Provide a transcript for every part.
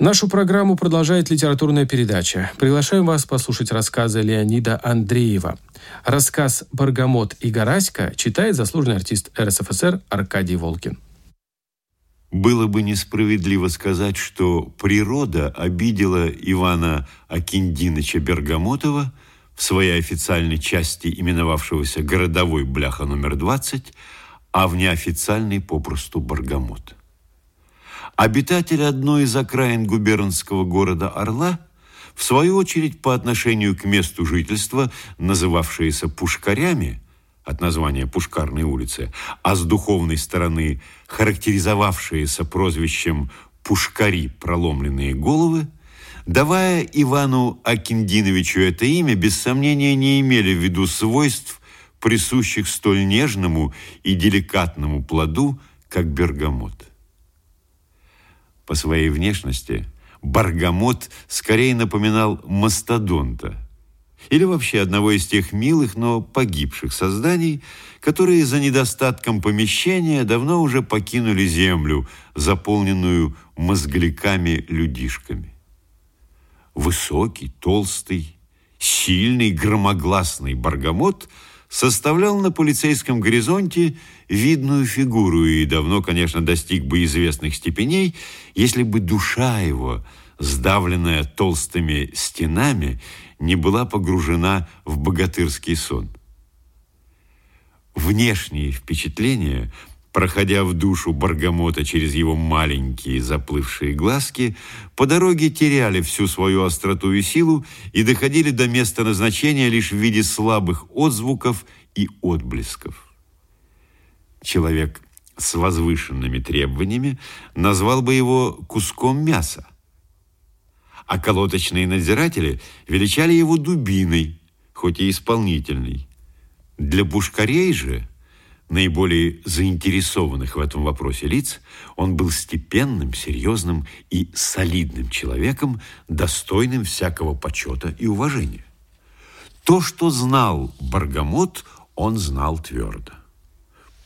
Нашу программу продолжает литературная передача. Приглашаем вас послушать рассказы Леонида Андреева. Рассказ «Баргамот и Гораська» читает заслуженный артист РСФСР Аркадий Волкин. Было бы несправедливо сказать, что природа обидела Ивана Акиндиновича Бергамотова в своей официальной части, именовавшегося «Городовой бляха номер 20», а в неофициальной попросту «Баргамот». Обитатели одной из окраин губернского города Орла, в свою очередь по отношению к месту жительства, называвшиеся Пушкарями, от названия Пушкарной улицы, а с духовной стороны характеризовавшиеся прозвищем «Пушкари проломленные головы», давая Ивану Акиндиновичу это имя, без сомнения не имели в виду свойств, присущих столь нежному и деликатному плоду, как бергамот. По своей внешности Баргамот скорее напоминал мастодонта или вообще одного из тех милых, но погибших созданий, которые за недостатком помещения давно уже покинули землю, заполненную мозгляками-людишками. Высокий, толстый, сильный, громогласный Баргамот – составлял на полицейском горизонте видную фигуру и давно, конечно, достиг бы известных степеней, если бы душа его, сдавленная толстыми стенами, не была погружена в богатырский сон. Внешние впечатления – проходя в душу Баргамота через его маленькие заплывшие глазки, по дороге теряли всю свою остроту и силу и доходили до места назначения лишь в виде слабых отзвуков и отблесков. Человек с возвышенными требованиями назвал бы его куском мяса, а колоточные надзиратели величали его дубиной, хоть и исполнительной. Для бушкарей же – наиболее заинтересованных в этом вопросе лиц, он был степенным, серьезным и солидным человеком, достойным всякого почета и уважения. То, что знал Баргамот, он знал твердо.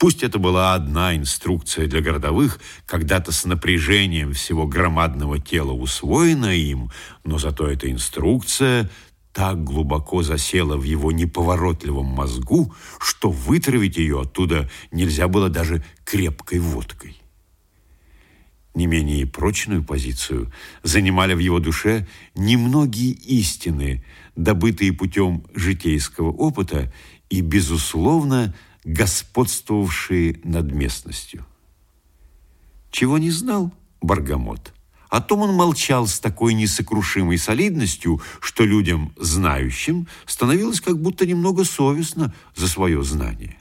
Пусть это была одна инструкция для городовых, когда-то с напряжением всего громадного тела усвоенная им, но зато эта инструкция так глубоко засела в его неповоротливом мозгу, что вытравить ее оттуда нельзя было даже крепкой водкой. Не менее прочную позицию занимали в его душе немногие истины, добытые путем житейского опыта и, безусловно, господствовавшие над местностью. Чего не знал Баргамот – о том он молчал с такой несокрушимой солидностью, что людям, знающим, становилось как будто немного совестно за свое знание.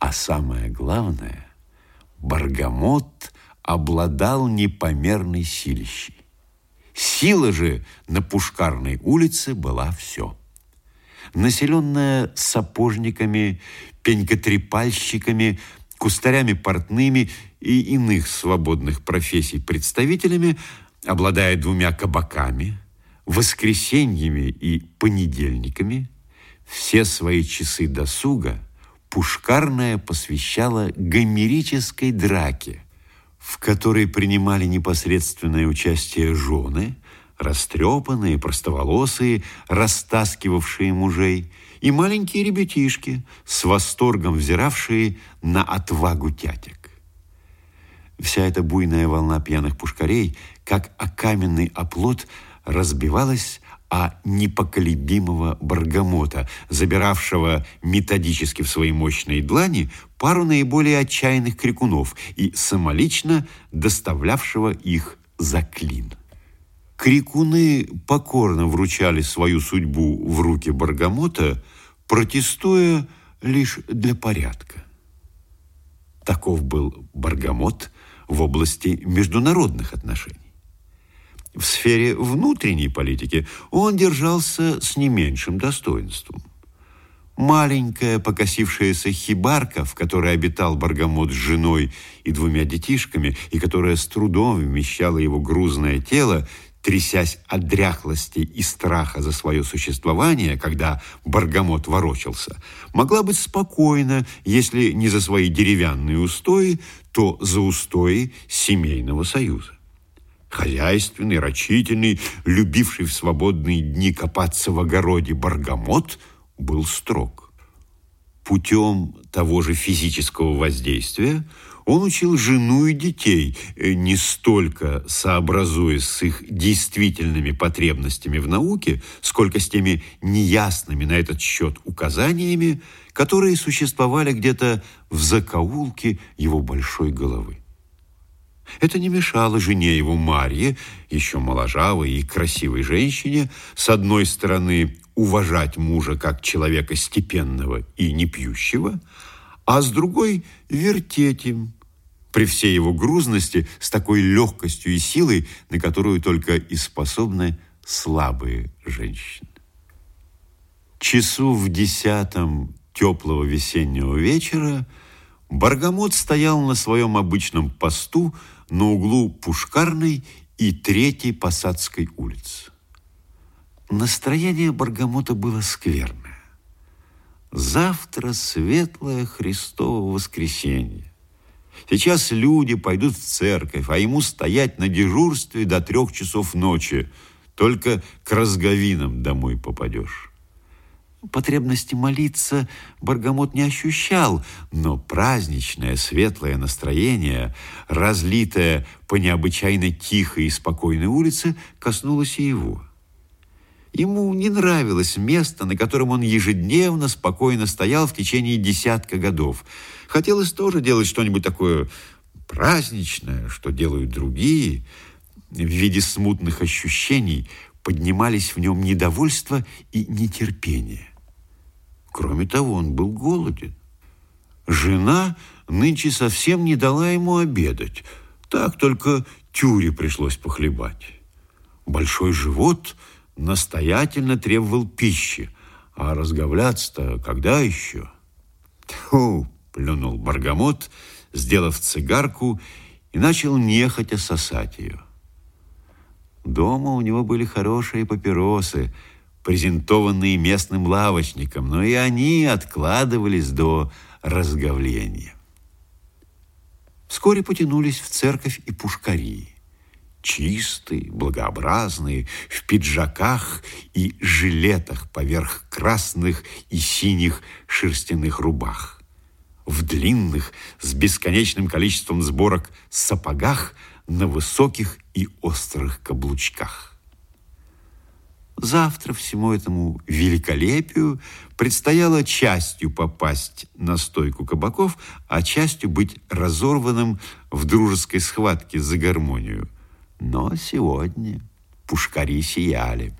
А самое главное, Баргамот обладал непомерной силищей. Сила же на Пушкарной улице была все. Населенная сапожниками, пенькотрепальщиками, кустарями портными и иных свободных профессий представителями, обладая двумя кабаками, воскресеньями и понедельниками, все свои часы досуга Пушкарная посвящала гомерической драке, в которой принимали непосредственное участие жены, растрепанные, простоволосые, растаскивавшие мужей, и маленькие ребятишки, с восторгом взиравшие на отвагу тятек. Вся эта буйная волна пьяных пушкарей, как о каменный оплот, разбивалась о непоколебимого Баргамота, забиравшего методически в свои мощные длани пару наиболее отчаянных крикунов и самолично доставлявшего их за клин. Крикуны покорно вручали свою судьбу в руки Баргамота, протестуя лишь для порядка. Таков был Баргамот в области международных отношений. В сфере внутренней политики он держался с не меньшим достоинством. Маленькая покосившаяся хибарка, в которой обитал Баргамот с женой и двумя детишками, и которая с трудом вмещала его грузное тело, трясясь от дряхлости и страха за свое существование, когда Баргамот ворочался, могла быть спокойна, если не за свои деревянные устои, то за устои семейного союза. Хозяйственный, рачительный, любивший в свободные дни копаться в огороде Баргамот был строг. Путем того же физического воздействия он учил жену и детей, э, не столько сообразуясь с их действительными потребностями в науке, сколько с теми неясными на этот счет указаниями, которые существовали где-то в закоулке его большой головы. Это не мешало жене его Марье, еще моложавой и красивой женщине, с одной стороны уважать мужа как человека степенного и непьющего, а с другой вертеть им, при всей его грузности, с такой легкостью и силой, на которую только и способны слабые женщины. Часу в десятом теплого весеннего вечера Баргамот стоял на своем обычном посту на углу Пушкарной и Третьей Посадской улицы. Настроение Баргамота было скверное. Завтра светлое Христово воскресенье. Сейчас люди пойдут в церковь, а ему стоять на дежурстве до трех часов ночи. Только к разговинам домой попадешь. Потребности молиться Баргамот не ощущал, но праздничное светлое настроение, разлитое по необычайно тихой и спокойной улице, коснулось и его. Ему не нравилось место, на котором он ежедневно спокойно стоял в течение десятка годов. Хотелось тоже делать что-нибудь такое праздничное, что делают другие. В виде смутных ощущений поднимались в нем недовольство и нетерпение. Кроме того, он был голоден. Жена нынче совсем не дала ему обедать. Так только тюре пришлось похлебать. Большой живот – настоятельно требовал пищи, а разговляться-то когда еще? Тьфу, плюнул Баргамот, сделав цигарку и начал нехотя сосать ее. Дома у него были хорошие папиросы, презентованные местным лавочником, но и они откладывались до разговления. Вскоре потянулись в церковь и пушкари чистые, благообразные, в пиджаках и жилетах поверх красных и синих шерстяных рубах, в длинных с бесконечным количеством сборок сапогах на высоких и острых каблучках. Завтра всему этому великолепию предстояло частью попасть на стойку кабаков, а частью быть разорванным в дружеской схватке за гармонию. Но сегодня пушкари сияли.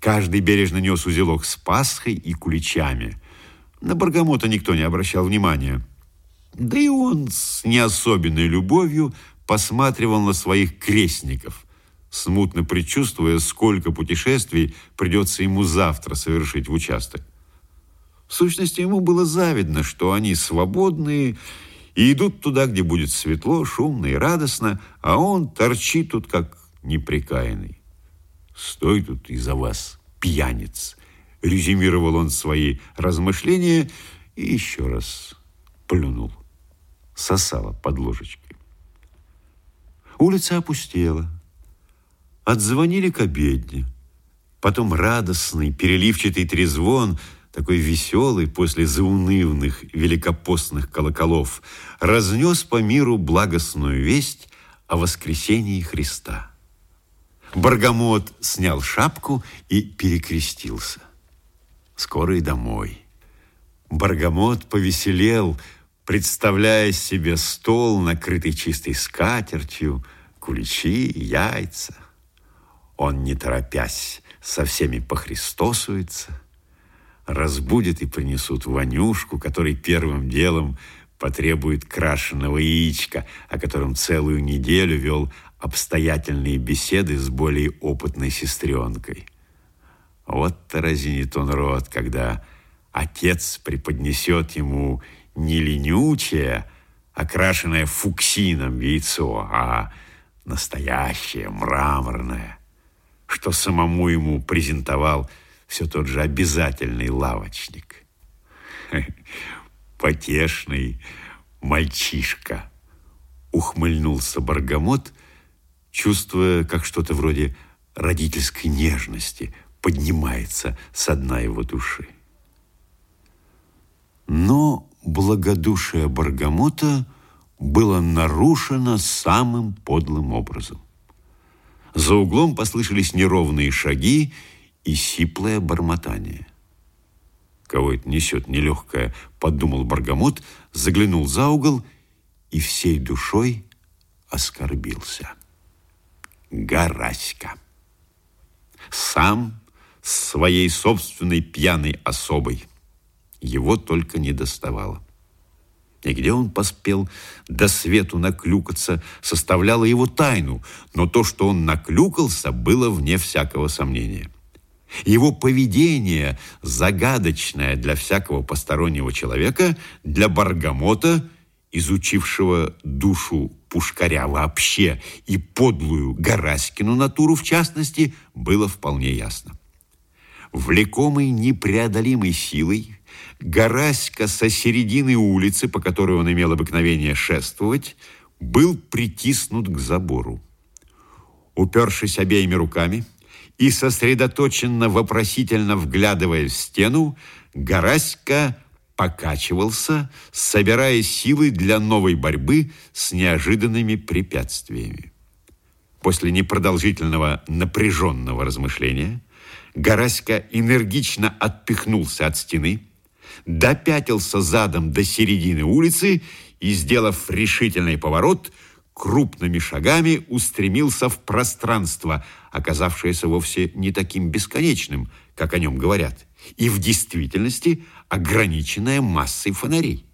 Каждый бережно нес узелок с пасхой и куличами. На Баргамота никто не обращал внимания. Да и он с неособенной любовью посматривал на своих крестников, смутно предчувствуя, сколько путешествий придется ему завтра совершить в участок. В сущности, ему было завидно, что они свободные и идут туда, где будет светло, шумно и радостно, а он торчит тут, как неприкаянный. «Стой тут из-за вас, пьяниц!» Резюмировал он свои размышления и еще раз плюнул. Сосала под ложечкой. Улица опустела. Отзвонили к обедне. Потом радостный, переливчатый трезвон – такой веселый после заунывных великопостных колоколов, разнес по миру благостную весть о воскресении Христа. Баргамот снял шапку и перекрестился. Скоро и домой. Баргамот повеселел, представляя себе стол, накрытый чистой скатертью, куличи, яйца. Он, не торопясь, со всеми похристосуется, разбудят и принесут Ванюшку, который первым делом потребует крашеного яичка, о котором целую неделю вел обстоятельные беседы с более опытной сестренкой. Вот-то разинит он рот, когда отец преподнесет ему не ленючее, окрашенное фуксином яйцо, а настоящее, мраморное, что самому ему презентовал все тот же обязательный лавочник. Потешный мальчишка. Ухмыльнулся Баргамот чувствуя, как что-то вроде родительской нежности поднимается со дна его души. Но благодушие Баргамота было нарушено самым подлым образом. За углом послышались неровные шаги и сиплое бормотание. «Кого это несет нелегкое?» – подумал Баргамот, заглянул за угол и всей душой оскорбился. Гараська. Сам своей собственной пьяной особой. Его только не доставало. И где он поспел до свету наклюкаться, составляло его тайну, но то, что он наклюкался, было вне всякого сомнения. Его поведение, загадочное для всякого постороннего человека, для Баргамота, изучившего душу Пушкаря вообще и подлую Гораськину натуру в частности, было вполне ясно. Влекомый непреодолимой силой, Гораська со середины улицы, по которой он имел обыкновение шествовать, был притиснут к забору. Упершись обеими руками и сосредоточенно вопросительно вглядывая в стену, Гораська покачивался, собирая силы для новой борьбы с неожиданными препятствиями. После непродолжительного напряженного размышления Гораська энергично отпихнулся от стены, допятился задом до середины улицы и, сделав решительный поворот, крупными шагами устремился в пространство, оказавшееся вовсе не таким бесконечным, как о нем говорят, и в действительности ограниченное массой фонарей.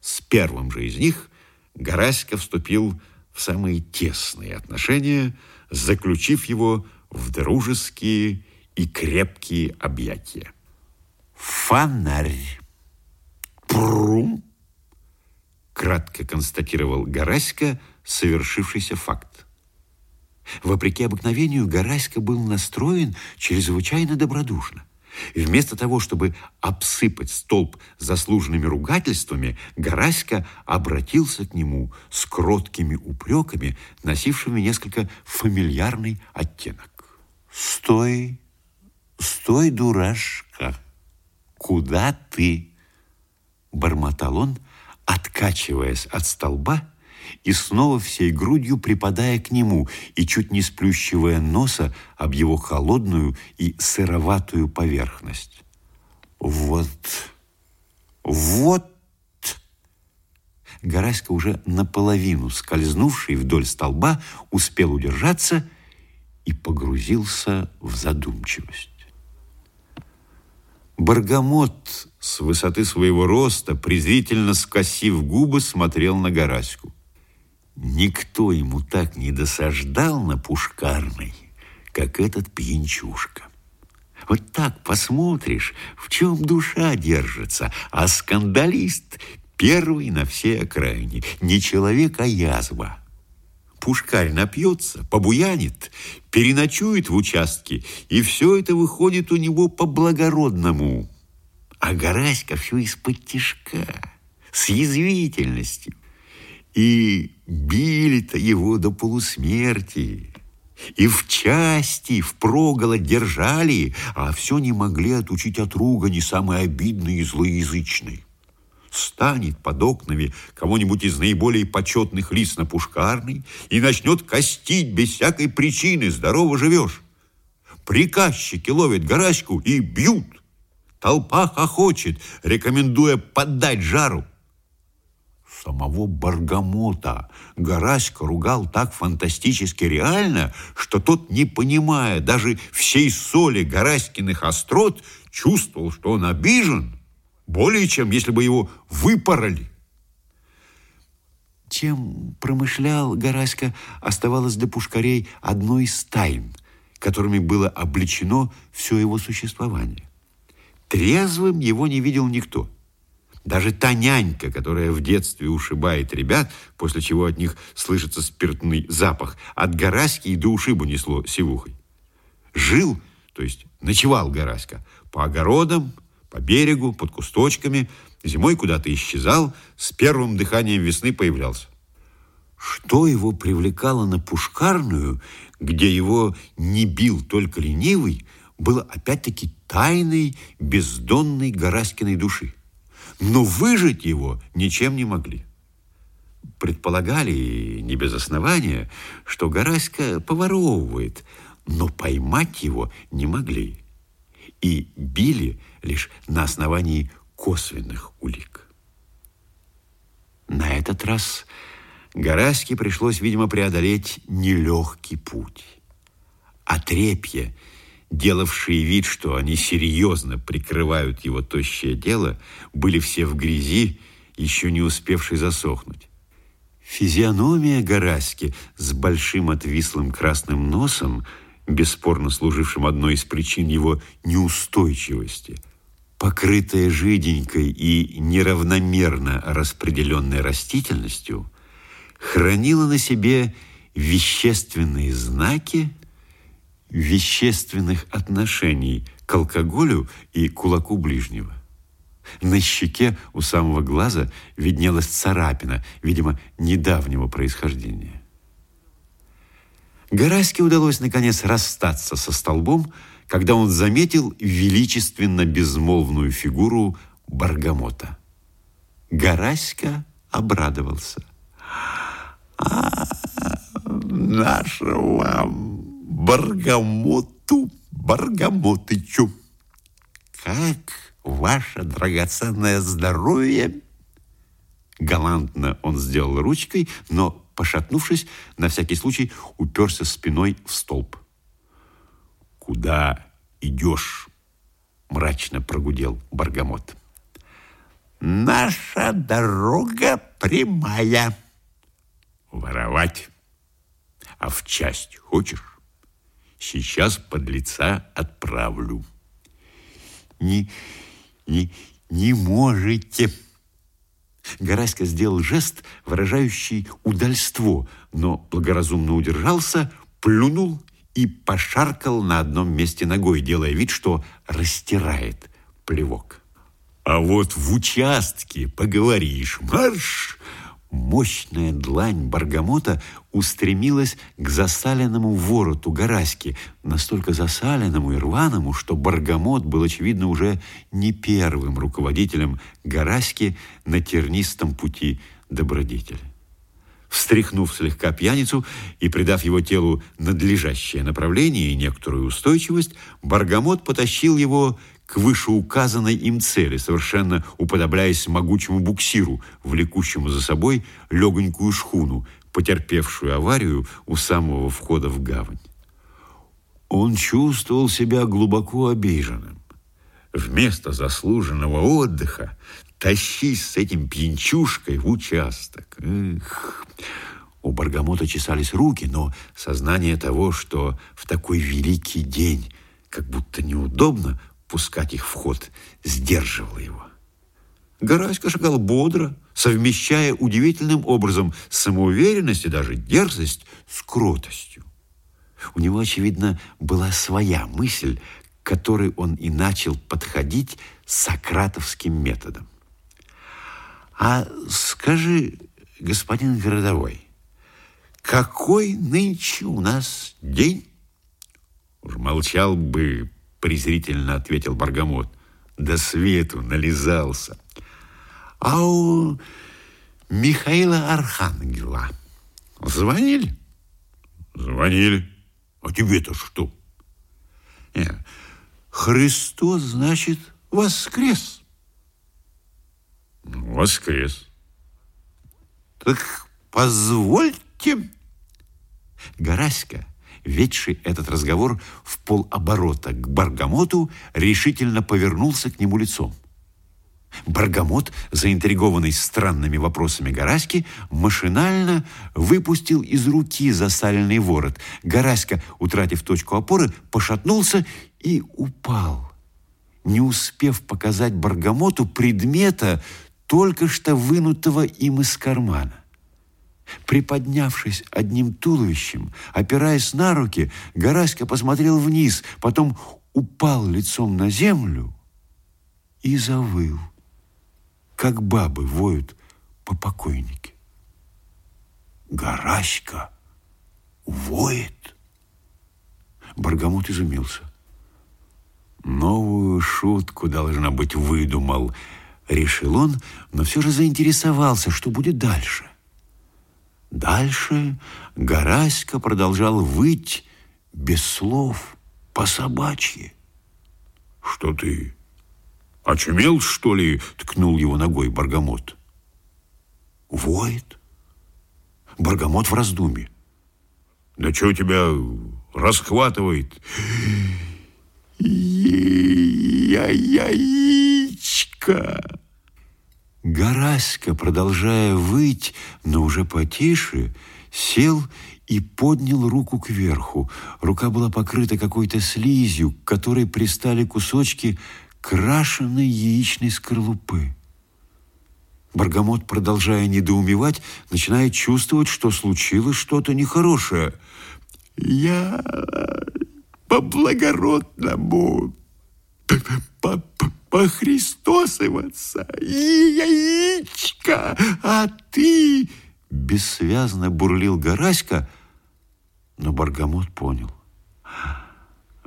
С первым же из них Гораська вступил в самые тесные отношения, заключив его в дружеские и крепкие объятия. Фонарь. Прум. Кратко констатировал Гораська совершившийся факт. Вопреки обыкновению, Гораська был настроен чрезвычайно добродушно. И вместо того, чтобы обсыпать столб заслуженными ругательствами, Гораська обратился к нему с кроткими упреками, носившими несколько фамильярный оттенок. «Стой, стой, дурашка!» «Куда ты?» Бормотал он, откачиваясь от столба и снова всей грудью припадая к нему и чуть не сплющивая носа об его холодную и сыроватую поверхность. «Вот, вот!» Гораська, уже наполовину скользнувший вдоль столба, успел удержаться и погрузился в задумчивость. Баргамот с высоты своего роста, презрительно скосив губы, смотрел на Гораську. Никто ему так не досаждал на Пушкарной, как этот пьянчушка. Вот так посмотришь, в чем душа держится, а скандалист первый на всей окраине. Не человек, а язва. Пушкарь напьется, побуянит, переночует в участке, и все это выходит у него по-благородному. А Гораська все из-под тишка, с язвительностью. И били-то его до полусмерти, и в части, в проголод держали, а все не могли отучить от ругани самой обидной и злоязычной станет под окнами кого-нибудь из наиболее почетных лиц на Пушкарной и начнет костить без всякой причины, здорово живешь. Приказчики ловят горачку и бьют. Толпа хохочет, рекомендуя поддать жару. Самого Баргамота Гораська ругал так фантастически реально, что тот, не понимая даже всей соли Гораськиных острот, чувствовал, что он обижен более чем, если бы его выпороли. Чем промышлял Гораська, оставалось для пушкарей одной из тайн, которыми было обличено все его существование. Трезвым его не видел никто. Даже та нянька, которая в детстве ушибает ребят, после чего от них слышится спиртный запах, от Гораськи и до ушибу несло сивухой. Жил, то есть ночевал Гораська, по огородам, по берегу, под кусточками, зимой куда-то исчезал, с первым дыханием весны появлялся. Что его привлекало на Пушкарную, где его не бил только ленивый, было опять-таки тайной бездонной Гораськиной души. Но выжить его ничем не могли. Предполагали, не без основания, что Гораська поворовывает, но поймать его не могли. И били лишь на основании косвенных улик. На этот раз Гораське пришлось, видимо, преодолеть нелегкий путь. Отрепье, делавшие вид, что они серьезно прикрывают его тощее дело, были все в грязи, еще не успевшей засохнуть. Физиономия Гораськи с большим отвислым красным носом, бесспорно служившим одной из причин его неустойчивости, покрытая жиденькой и неравномерно распределенной растительностью – хранила на себе вещественные знаки вещественных отношений к алкоголю и кулаку ближнего. На щеке у самого глаза виднелась царапина, видимо, недавнего происхождения. Гораське удалось, наконец, расстаться со столбом, когда он заметил величественно безмолвную фигуру Баргамота. Гораська обрадовался – а, вам Баргамоту Баргамотычу. Как ваше драгоценное здоровье? Галантно он сделал ручкой, но, пошатнувшись, на всякий случай уперся спиной в столб. «Куда идешь?» – мрачно прогудел Баргамот. «Наша дорога прямая», Воровать? А в часть хочешь? Сейчас под лица отправлю. Не, не, не можете. Гораська сделал жест, выражающий удальство, но благоразумно удержался, плюнул и пошаркал на одном месте ногой, делая вид, что растирает плевок. А вот в участке поговоришь, марш, Мощная длань Баргамота устремилась к засаленному вороту Гораськи, настолько засаленному и рваному, что Баргамот был, очевидно, уже не первым руководителем Гораськи на тернистом пути добродетели. Встряхнув слегка пьяницу и придав его телу надлежащее направление и некоторую устойчивость, Баргамот потащил его к вышеуказанной им цели, совершенно уподобляясь могучему буксиру, влекущему за собой легонькую шхуну, потерпевшую аварию у самого входа в гавань. Он чувствовал себя глубоко обиженным. Вместо заслуженного отдыха тащись с этим пьянчушкой в участок. Эх, у Баргамота чесались руки, но сознание того, что в такой великий день как будто неудобно, пускать их в ход, сдерживала его. Гораська шагал бодро, совмещая удивительным образом самоуверенность и даже дерзость с кротостью. У него, очевидно, была своя мысль, к которой он и начал подходить сократовским методом. «А скажи, господин городовой, какой нынче у нас день?» Уж молчал бы презрительно ответил Баргамот. До свету нализался. А у Михаила Архангела звонили? Звонили. А тебе-то что? Нет. Христос, значит, воскрес. Воскрес. Так позвольте. Гораська ведший этот разговор в полоборота к Баргамоту, решительно повернулся к нему лицом. Баргамот, заинтригованный странными вопросами Гораськи, машинально выпустил из руки засаленный ворот. Гораська, утратив точку опоры, пошатнулся и упал, не успев показать Баргамоту предмета, только что вынутого им из кармана. Приподнявшись одним туловищем, опираясь на руки, Гораська посмотрел вниз, потом упал лицом на землю и завыл, как бабы воют по покойнике. Гараська воет. Баргамот изумился. Новую шутку, должна быть, выдумал, решил он, но все же заинтересовался, что будет дальше. Дальше Гараська продолжал выть без слов, по собачьи. «Что ты, очумел, что ли?» — ткнул его ногой Баргамот. «Воет». Баргамот в раздумье. «Да что тебя расхватывает?» «Я-яичко!» Гараська, продолжая выть, но уже потише, сел и поднял руку кверху. Рука была покрыта какой-то слизью, к которой пристали кусочки крашеной яичной скорлупы. Баргамот, продолжая недоумевать, начинает чувствовать, что случилось что-то нехорошее. «Я по-благородному, по-христосоваться, яичко, а ты...» Бессвязно бурлил Гараська, но Баргамот понял.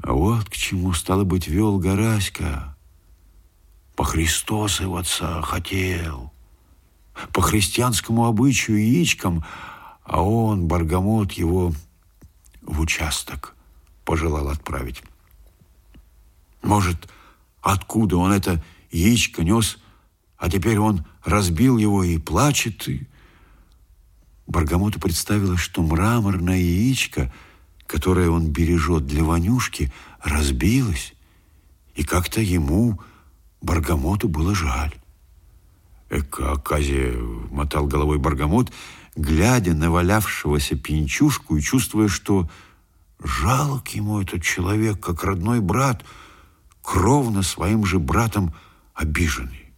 Вот к чему, стало быть, вел Гараська. По-христосоваться хотел по христианскому обычаю яичкам, а он, Баргамот, его в участок пожелал отправить. Может, откуда он это яичко нес, а теперь он разбил его и плачет. И... Баргамоту представилось, что мраморное яичко, которое он бережет для Ванюшки, разбилось, и как-то ему, Баргамоту, было жаль. Эка, Аказия, мотал головой Баргамот, глядя на валявшегося пинчушку и чувствуя, что жалок ему этот человек, как родной брат, кровно своим же братом обиженный.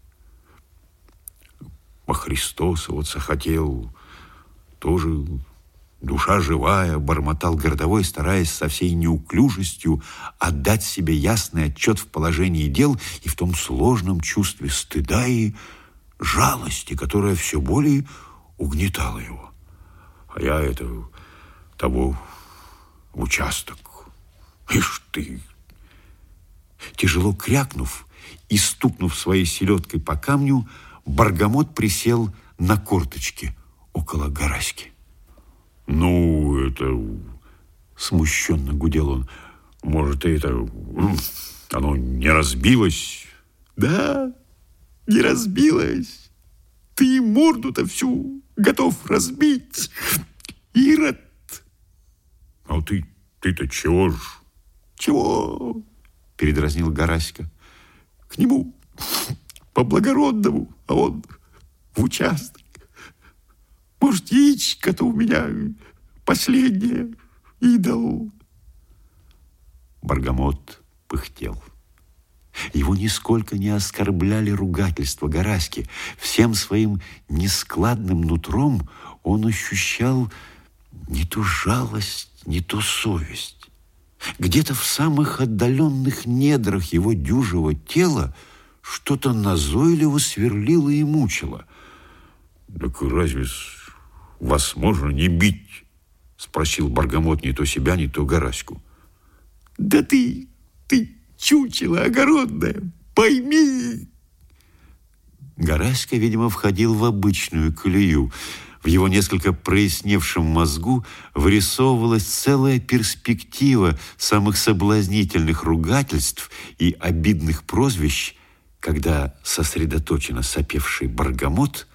Похристосоваться хотел, тоже душа живая, бормотал городовой, стараясь со всей неуклюжестью отдать себе ясный отчет в положении дел и в том сложном чувстве стыда и жалости, которая все более угнетала его. А я это того участок. Ишь ты! Тяжело крякнув и стукнув своей селедкой по камню, Баргамот присел на корточки около Гараськи. «Ну, это...» Смущенно гудел он. «Может, это... Оно не разбилось?» «Да, не разбилась. Ты морду-то всю готов разбить, Ирод. А ты, ты-то чего ж? Чего? Передразнил Гараська. К нему по-благородному, а он в участок. Может, яичко-то у меня последнее, идол. Баргамот пыхтел. Его нисколько не оскорбляли ругательства Гараськи. Всем своим нескладным нутром он ощущал не то жалость, не то совесть. Где-то в самых отдаленных недрах его дюжего тела что-то назойливо сверлило и мучило. «Так разве вас можно не бить?» спросил Баргамот не то себя, не то Гараську. «Да ты, ты чучело огородное, пойми!» Гораська, видимо, входил в обычную колею. В его несколько проясневшем мозгу вырисовывалась целая перспектива самых соблазнительных ругательств и обидных прозвищ, когда сосредоточенно сопевший Баргамот,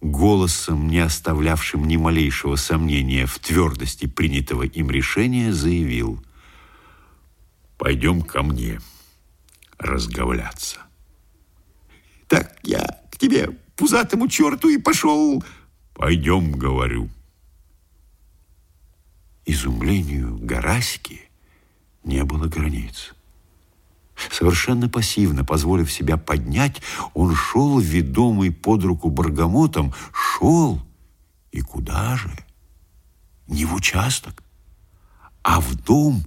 голосом, не оставлявшим ни малейшего сомнения в твердости принятого им решения, заявил – Пойдем ко мне разговляться. Так я к тебе, пузатому черту, и пошел. Пойдем, говорю. Изумлению Гараськи не было границ. Совершенно пассивно, позволив себя поднять, он шел, ведомый под руку Баргамотом, шел, и куда же? Не в участок, а в дом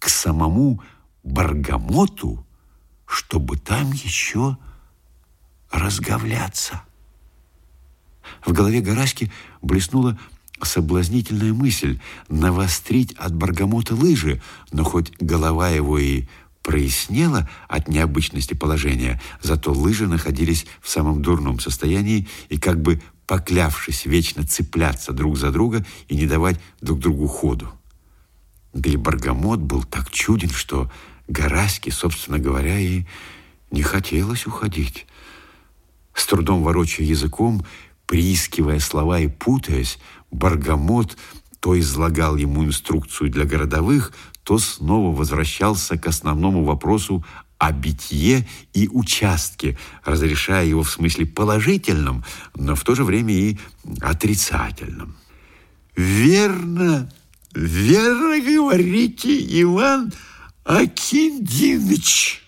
к самому Баргамоту, чтобы там еще разговляться. В голове Гараськи блеснула соблазнительная мысль навострить от Баргамота лыжи, но хоть голова его и прояснела от необычности положения, зато лыжи находились в самом дурном состоянии и как бы поклявшись вечно цепляться друг за друга и не давать друг другу ходу. Да и Баргамот был так чуден, что Гараське, собственно говоря, и не хотелось уходить. С трудом ворочая языком, приискивая слова и путаясь, Баргамот то излагал ему инструкцию для городовых, то снова возвращался к основному вопросу о битье и участке, разрешая его в смысле положительном, но в то же время и отрицательном. «Верно, верно говорите, Иван Акиндиныч.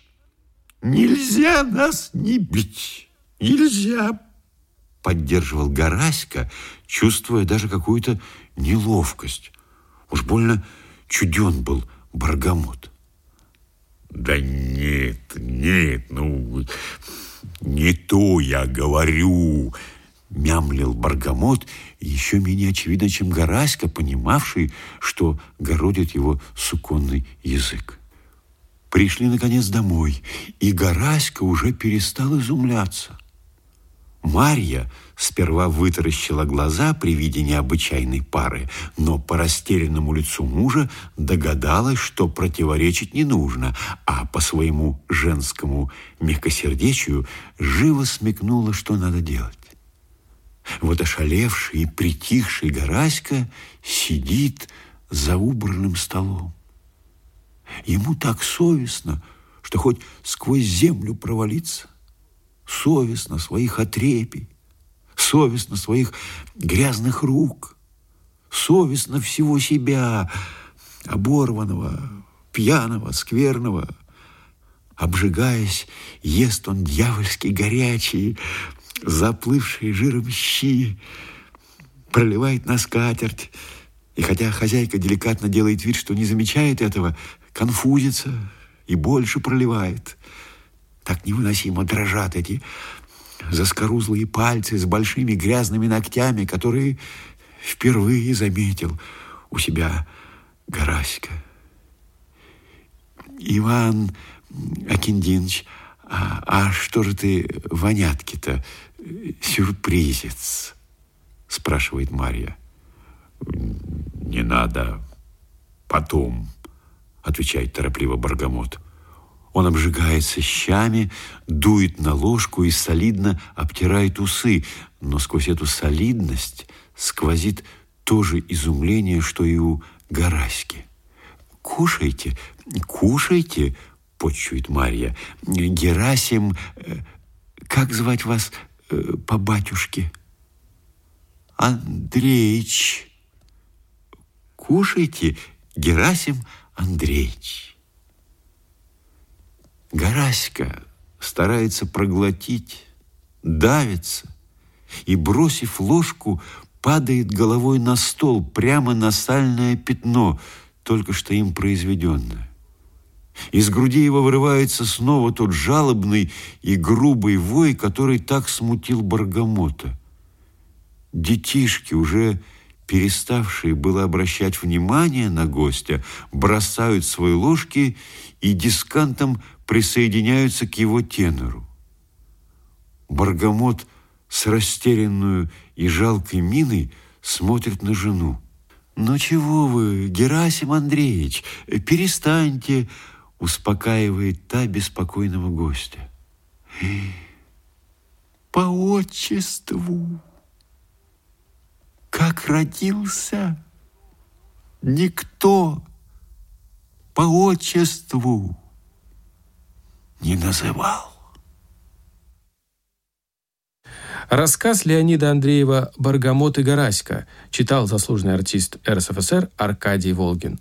Нельзя нас не бить, нельзя!» Поддерживал Гараська, чувствуя даже какую-то неловкость. Уж больно чуден был Баргамот. Да нет, нет, ну, не то я говорю, мямлил Баргамот, еще менее очевидно, чем Гараська, понимавший, что городит его суконный язык. Пришли, наконец, домой, и Гараська уже перестал изумляться. Марья сперва вытаращила глаза при виде необычайной пары, но по растерянному лицу мужа догадалась, что противоречить не нужно, а по своему женскому мягкосердечию живо смекнула, что надо делать. Вот ошалевший и притихший Гораська сидит за убранным столом. Ему так совестно, что хоть сквозь землю провалиться совестно своих отрепий, совестно своих грязных рук, совестно всего себя, оборванного, пьяного, скверного. Обжигаясь, ест он дьявольски горячие, заплывшие жиром щи, проливает на скатерть, и хотя хозяйка деликатно делает вид, что не замечает этого, конфузится и больше проливает – так невыносимо дрожат эти заскорузлые пальцы с большими грязными ногтями, которые впервые заметил у себя Гараська. Иван Акиндинович, а, а что же ты вонятки-то сюрпризец? Спрашивает Марья. Не надо, потом, отвечает торопливо Баргамот. Он обжигается щами, дует на ложку и солидно обтирает усы, но сквозь эту солидность сквозит то же изумление, что и у Гараськи. «Кушайте, кушайте!» – почует Марья. «Герасим, э, как звать вас э, по батюшке?» «Андреич». «Кушайте, Герасим Андреевич». Гараська старается проглотить, давится и, бросив ложку, падает головой на стол, прямо на сальное пятно, только что им произведенное. Из груди его вырывается снова тот жалобный и грубый вой, который так смутил Баргамота. Детишки, уже переставшие было обращать внимание на гостя, бросают свои ложки и дискантом присоединяются к его тенору. Баргамот с растерянную и жалкой миной смотрит на жену. «Ну чего вы, Герасим Андреевич, перестаньте!» успокаивает та беспокойного гостя. «По отчеству, как родился, никто по отчеству не называл. Рассказ Леонида Андреева «Баргамот и Гараська» читал заслуженный артист РСФСР Аркадий Волгин.